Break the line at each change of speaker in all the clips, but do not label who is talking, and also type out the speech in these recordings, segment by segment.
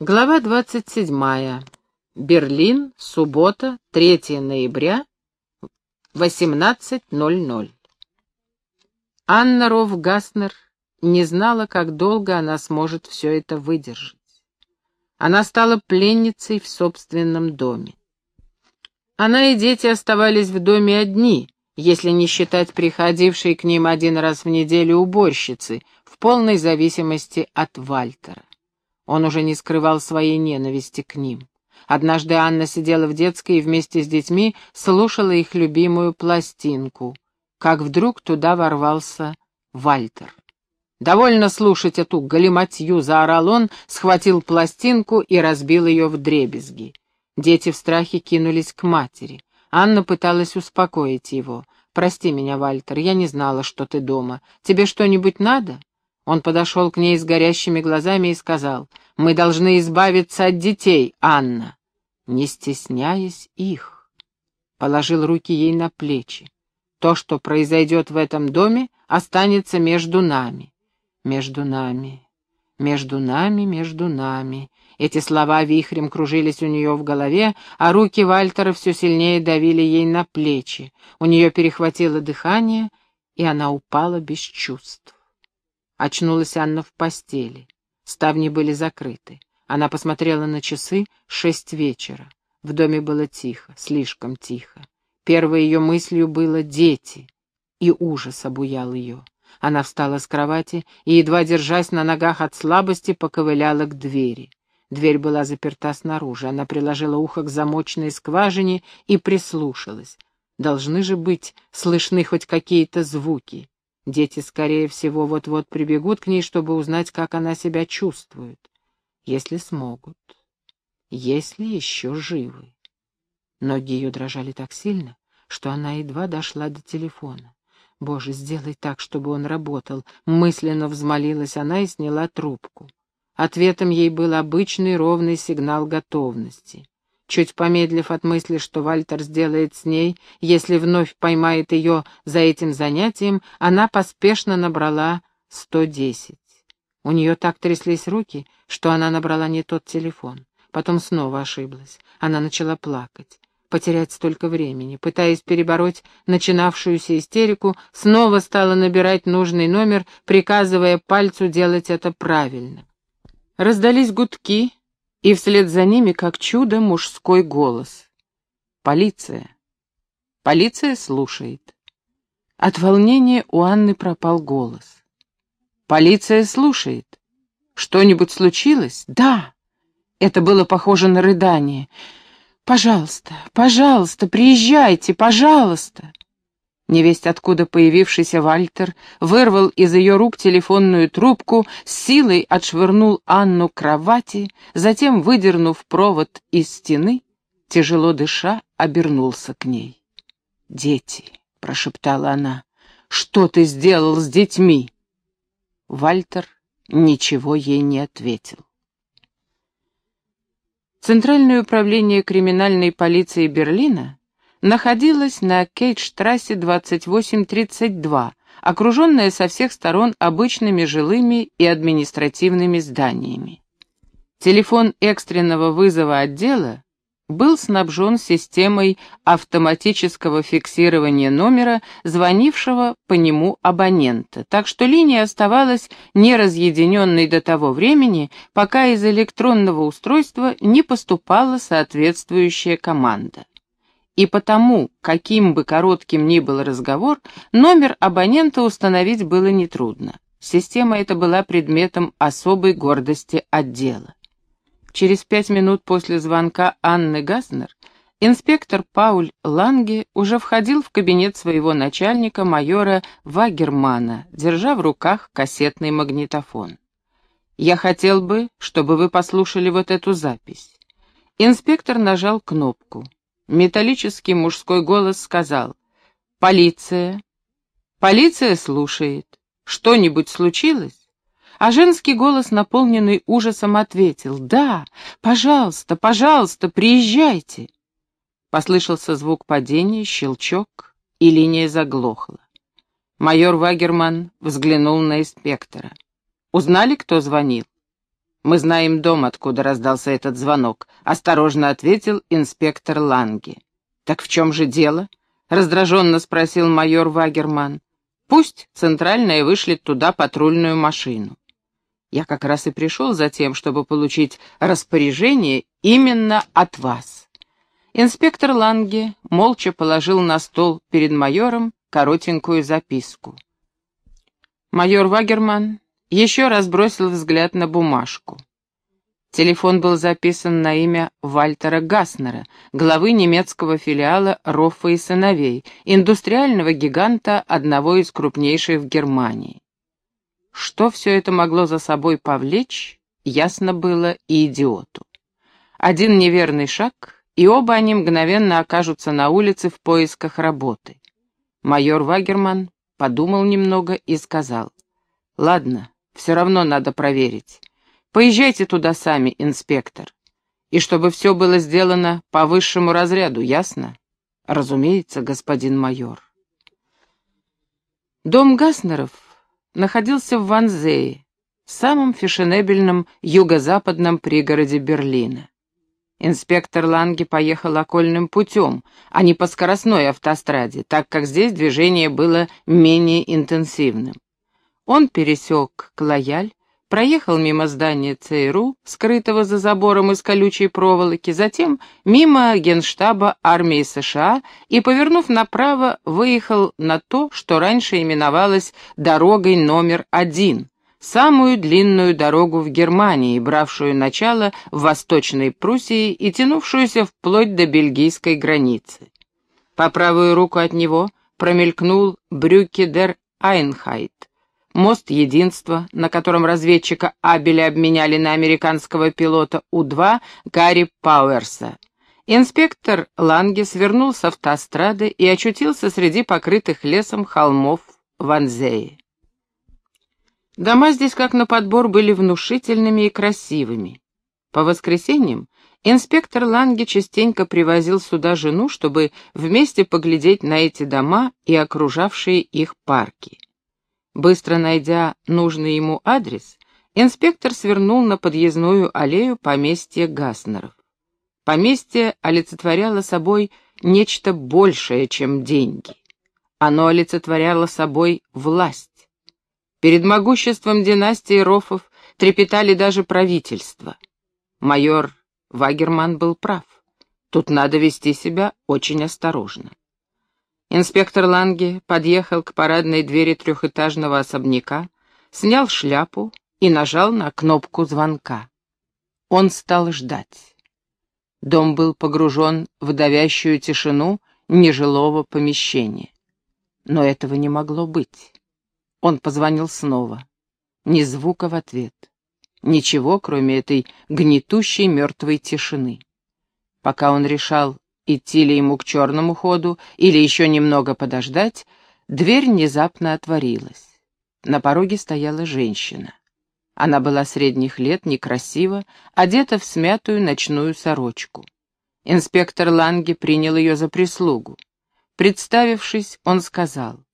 Глава 27. Берлин, суббота, 3 ноября, 18.00. Анна Роф-Гаснер не знала, как долго она сможет все это выдержать. Она стала пленницей в собственном доме. Она и дети оставались в доме одни, если не считать приходившей к ним один раз в неделю уборщицы, в полной зависимости от Вальтера. Он уже не скрывал своей ненависти к ним. Однажды Анна сидела в детской и вместе с детьми слушала их любимую пластинку, как вдруг туда ворвался Вальтер. «Довольно слушать эту галиматью», — заорал он, схватил пластинку и разбил ее в дребезги. Дети в страхе кинулись к матери. Анна пыталась успокоить его. «Прости меня, Вальтер, я не знала, что ты дома. Тебе что-нибудь надо?» Он подошел к ней с горящими глазами и сказал, «Мы должны избавиться от детей, Анна, не стесняясь их». Положил руки ей на плечи. «То, что произойдет в этом доме, останется между нами». «Между нами, между нами, между нами». Эти слова вихрем кружились у нее в голове, а руки Вальтера все сильнее давили ей на плечи. У нее перехватило дыхание, и она упала без чувств. Очнулась Анна в постели. Ставни были закрыты. Она посмотрела на часы шесть вечера. В доме было тихо, слишком тихо. Первой ее мыслью было «дети», и ужас обуял ее. Она встала с кровати и, едва держась на ногах от слабости, поковыляла к двери. Дверь была заперта снаружи. Она приложила ухо к замочной скважине и прислушалась. Должны же быть слышны хоть какие-то звуки. Дети, скорее всего, вот-вот прибегут к ней, чтобы узнать, как она себя чувствует. Если смогут. Если еще живы. Ноги ее дрожали так сильно, что она едва дошла до телефона. «Боже, сделай так, чтобы он работал!» Мысленно взмолилась она и сняла трубку. Ответом ей был обычный ровный сигнал готовности. Чуть помедлив от мысли, что Вальтер сделает с ней, если вновь поймает ее за этим занятием, она поспешно набрала 110. У нее так тряслись руки, что она набрала не тот телефон. Потом снова ошиблась. Она начала плакать. Потерять столько времени, пытаясь перебороть начинавшуюся истерику, снова стала набирать нужный номер, приказывая пальцу делать это правильно. Раздались гудки, и вслед за ними, как чудо, мужской голос. «Полиция! Полиция слушает!» От волнения у Анны пропал голос. «Полиция слушает! Что-нибудь случилось?» «Да!» Это было похоже на рыдание. «Пожалуйста, пожалуйста, приезжайте, пожалуйста!» Невесть откуда появившийся Вальтер вырвал из ее рук телефонную трубку, с силой отшвырнул Анну к кровати, затем, выдернув провод из стены, тяжело дыша, обернулся к ней. «Дети», — прошептала она, — «что ты сделал с детьми?» Вальтер ничего ей не ответил. Центральное управление криминальной полиции Берлина находилась на Кейтштрассе 2832, окруженная со всех сторон обычными жилыми и административными зданиями. Телефон экстренного вызова отдела был снабжен системой автоматического фиксирования номера, звонившего по нему абонента, так что линия оставалась неразъединенной до того времени, пока из электронного устройства не поступала соответствующая команда и потому, каким бы коротким ни был разговор, номер абонента установить было нетрудно. Система эта была предметом особой гордости отдела. Через пять минут после звонка Анны Гаснер инспектор Пауль Ланге уже входил в кабинет своего начальника, майора Вагермана, держа в руках кассетный магнитофон. «Я хотел бы, чтобы вы послушали вот эту запись». Инспектор нажал кнопку. Металлический мужской голос сказал «Полиция». «Полиция слушает. Что-нибудь случилось?» А женский голос, наполненный ужасом, ответил «Да, пожалуйста, пожалуйста, приезжайте». Послышался звук падения, щелчок, и линия заглохла. Майор Вагерман взглянул на инспектора. «Узнали, кто звонил?» «Мы знаем дом, откуда раздался этот звонок», — осторожно ответил инспектор Ланге. «Так в чем же дело?» — раздраженно спросил майор Вагерман. «Пусть центральная вышлет туда патрульную машину». Я как раз и пришел за тем, чтобы получить распоряжение именно от вас. Инспектор Ланге молча положил на стол перед майором коротенькую записку. Майор Вагерман еще раз бросил взгляд на бумажку. Телефон был записан на имя Вальтера Гаснера, главы немецкого филиала Роффа и сыновей, индустриального гиганта одного из крупнейших в Германии. Что все это могло за собой повлечь, ясно было и идиоту. Один неверный шаг, и оба они мгновенно окажутся на улице в поисках работы. Майор Вагерман подумал немного и сказал, «Ладно, все равно надо проверить. Поезжайте туда сами, инспектор. И чтобы все было сделано по высшему разряду, ясно? Разумеется, господин майор. Дом Гаснеров находился в Ванзее, самом фешенебельном юго-западном пригороде Берлина. Инспектор Ланге поехал окольным путем, а не по скоростной автостраде, так как здесь движение было менее интенсивным. Он пересек Клояль, проехал мимо здания ЦРУ, скрытого за забором из колючей проволоки, затем мимо генштаба армии США и, повернув направо, выехал на то, что раньше именовалось «дорогой номер один», самую длинную дорогу в Германии, бравшую начало в Восточной Пруссии и тянувшуюся вплоть до бельгийской границы. По правую руку от него промелькнул Брюкедер Айнхайт, мост единства, на котором разведчика Абеля обменяли на американского пилота У-2 Гарри Пауэрса. Инспектор Ланге свернул с автострады и очутился среди покрытых лесом холмов Ванзеи. Дома здесь, как на подбор, были внушительными и красивыми. По воскресеньям инспектор Ланге частенько привозил сюда жену, чтобы вместе поглядеть на эти дома и окружавшие их парки. Быстро найдя нужный ему адрес, инспектор свернул на подъездную аллею поместья Гаснеров. Поместье олицетворяло собой нечто большее, чем деньги. Оно олицетворяло собой власть. Перед могуществом династии Рофов трепетали даже правительства. Майор Вагерман был прав. Тут надо вести себя очень осторожно. Инспектор Ланге подъехал к парадной двери трехэтажного особняка, снял шляпу и нажал на кнопку звонка. Он стал ждать. Дом был погружен в давящую тишину нежилого помещения. Но этого не могло быть. Он позвонил снова. Ни звука в ответ. Ничего, кроме этой гнетущей мертвой тишины. Пока он решал, идти ли ему к черному ходу или еще немного подождать, дверь внезапно отворилась. На пороге стояла женщина. Она была средних лет, некрасива, одета в смятую ночную сорочку. Инспектор Ланге принял ее за прислугу. Представившись, он сказал,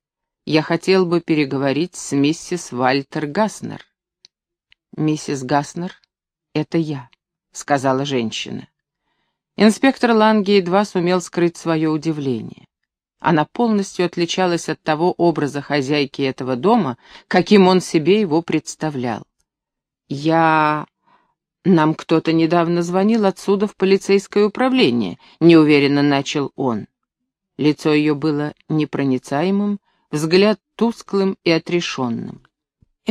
«Я хотел бы переговорить с миссис Вальтер Гаснер». «Миссис Гаснер, это я», — сказала женщина. Инспектор Ланге едва сумел скрыть свое удивление. Она полностью отличалась от того образа хозяйки этого дома, каким он себе его представлял. «Я...» «Нам кто-то недавно звонил отсюда в полицейское управление», — неуверенно начал он. Лицо ее было непроницаемым, взгляд тусклым и отрешенным.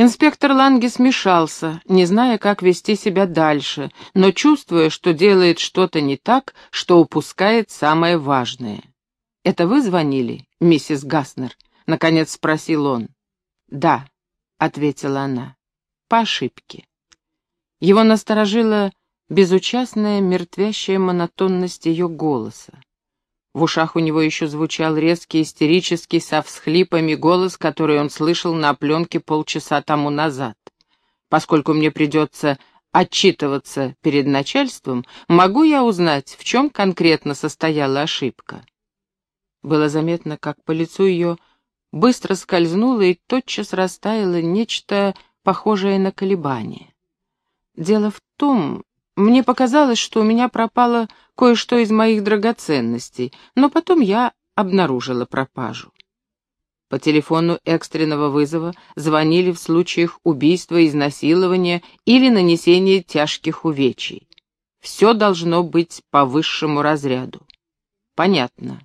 Инспектор Ланге смешался, не зная, как вести себя дальше, но чувствуя, что делает что-то не так, что упускает самое важное. «Это вы звонили, миссис Гаснер?» — наконец спросил он. «Да», — ответила она, — «по ошибке». Его насторожила безучастная, мертвящая монотонность ее голоса. В ушах у него еще звучал резкий, истерический, со всхлипами голос, который он слышал на пленке полчаса тому назад. Поскольку мне придется отчитываться перед начальством, могу я узнать, в чем конкретно состояла ошибка? Было заметно, как по лицу ее быстро скользнуло и тотчас растаяло нечто похожее на колебание. Дело в том, мне показалось, что у меня пропало кое-что из моих драгоценностей, но потом я обнаружила пропажу. По телефону экстренного вызова звонили в случаях убийства, изнасилования или нанесения тяжких увечий. Все должно быть по высшему разряду. Понятно.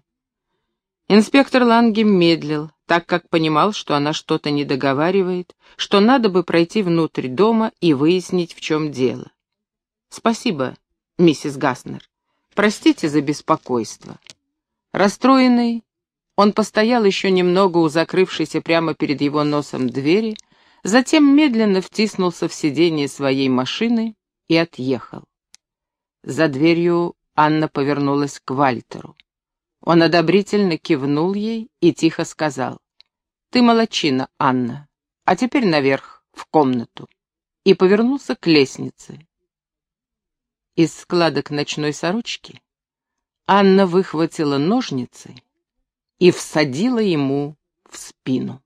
Инспектор Лангем медлил, так как понимал, что она что-то не договаривает, что надо бы пройти внутрь дома и выяснить, в чем дело. «Спасибо, миссис Гаснер. Простите за беспокойство». Расстроенный, он постоял еще немного у закрывшейся прямо перед его носом двери, затем медленно втиснулся в сиденье своей машины и отъехал. За дверью Анна повернулась к Вальтеру. Он одобрительно кивнул ей и тихо сказал. «Ты молочина, Анна. А теперь наверх, в комнату». И повернулся к лестнице. Из складок ночной сорочки Анна выхватила ножницы и всадила ему в спину.